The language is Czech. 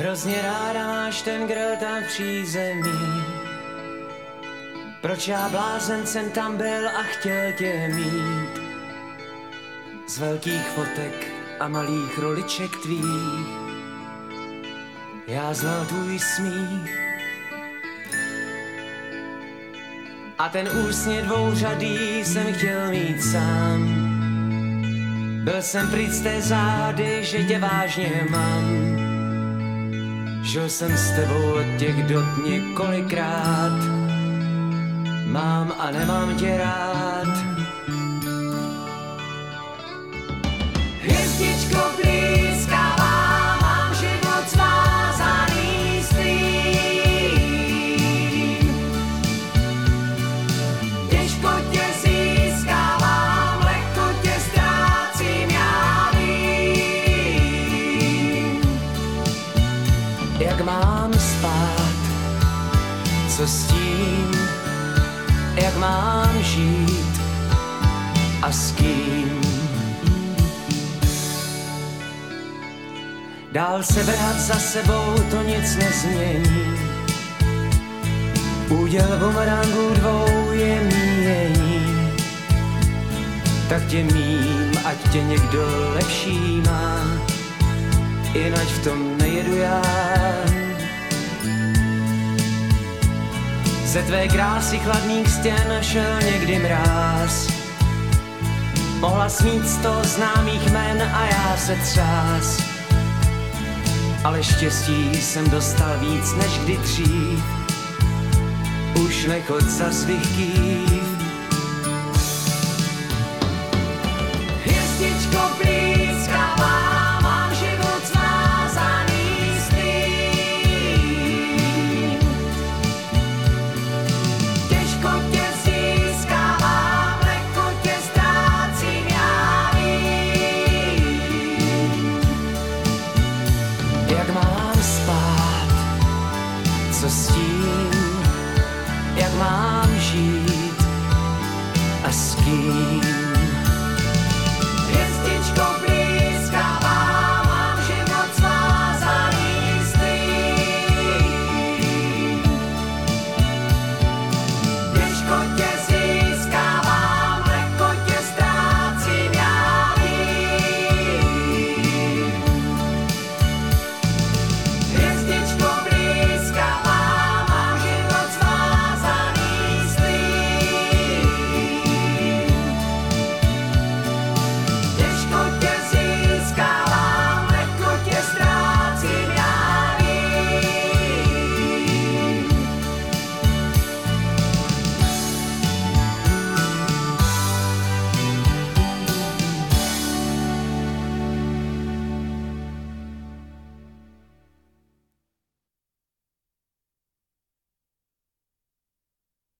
Hrozně ráda máš ten grill tam v přízemí. Proč já blázen jsem tam byl a chtěl tě mít? Z velkých fotek a malých roliček tvých Já znal tvůj smích A ten úsně dvouřadý jsem chtěl mít sám Byl jsem pryč z té zády, že tě vážně mám Žil jsem s tebou od těch dob několikrát. Mám a nemám tě rád co s tím, jak mám žít a s kým. Dál se vrhat za sebou, to nic nezmění. Úděl bumerangů dvou je míjení. Tak tě mím, ať tě někdo lepší má, jinak v tom nejedu já. Ze tvé krásy chladných stěn šel někdy mráz. Mohla smít sto známých men a já se třás. Ale štěstí jsem dostal víc než kdy dřív. Už nechod za svých kýv. Hvězdičko blíz You.